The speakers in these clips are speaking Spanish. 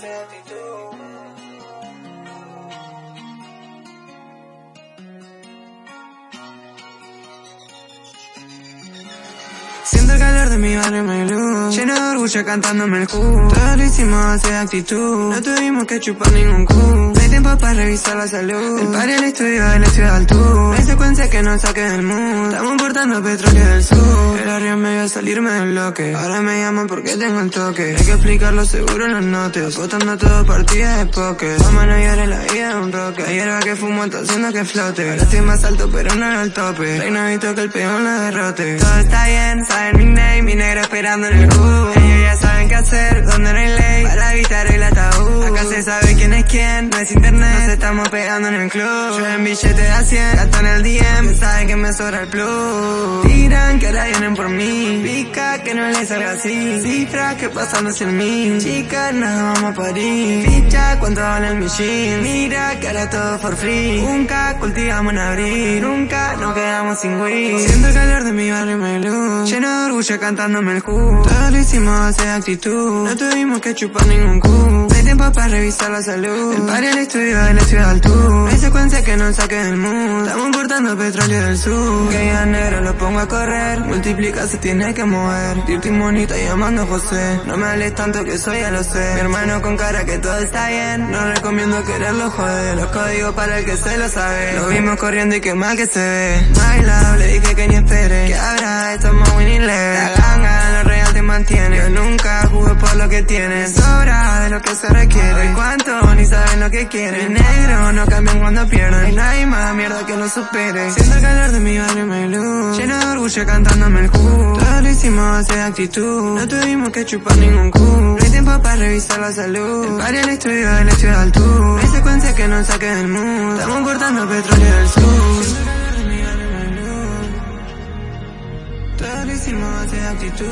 de actitud. Siento el calor de mi barrio, mi luz Lleno de orgullo cantándome el cu. Todo lo hicimos de actitud. No tuvimos que chupar ningún cu. No hay tiempo para revisar la salud. El par el estudio, el estudio al tour Hay secuencia que nos saque del mood. Estamos importando petróleo del sur. El arriba me iba a salirme del bloque. Ahora me llaman porque tengo el toque. Hay que explicarlo seguro en los notes. Apostando todo partidas de poker Vamos a en la vida de un roque. La hierba que fumo está haciendo que flote Ahora estoy más alto pero no en el tope. Reino visto que el peón la derrote. Todo está bien, saben mi name Mi negro esperando en el club. Ellos ya saben qué hacer, no es internet. Nos estamos pegando en el club. Yo en billete de a 100, gasto en el DM Saben que me sobra el plus. Tiran que ahora vienen por mí. Pica que no les salga así. Cifras que pasan 100 mil Chicas, nada vamos a parir. Ficha, cuánto vale el machine. Mira que ahora todo for free. Nunca cultivamos en abril. Nunca nos quedamos sin weed. Siento el calor de mi barrio me luz. Lleno de orgullo cantándome el cu. Todo lo hicimos de actitud. No tuvimos que chupar ningún cu. No hay tiempo para revisar la salud El par el estudio, el estudio al tour. Hay secuencia que nos saque del mood. Estamos importando petróleo del sur. Que ya negro lo pongo a correr. Multiplica se tiene que mover. Dirty monita llamando a José. No me hables tanto que soy ya lo sé. Mi hermano con cara que todo está bien. No recomiendo quererlo joder. Los códigos para el que se lo sabe. Lo vimos corriendo y qué mal que se ve. My love, le dije que ni espere. Que habrá, estamos winning La ganga, lo real te mantiene. Yo nunca jugué por lo que tienes ¿Y cuánto? Ni saben lo que quieren negro, no cambian cuando pierden. No hay más mierda que lo supere. Siento el calor de mi barrio, mi luz. Lleno de orgullo cantándome el cu. Todo lo hicimos de actitud. No tuvimos que chupar ningún cu. No hay tiempo para revisar la salud. El par el estudio, el estudio al tour Hay secuencia que nos saque del mood. Estamos cortando petróleo del sur. Barrio, todo lo hicimos de actitud.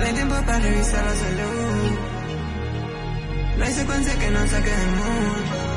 No hay tiempo para revisar la salud. No hay secuencia que nos saque del mood.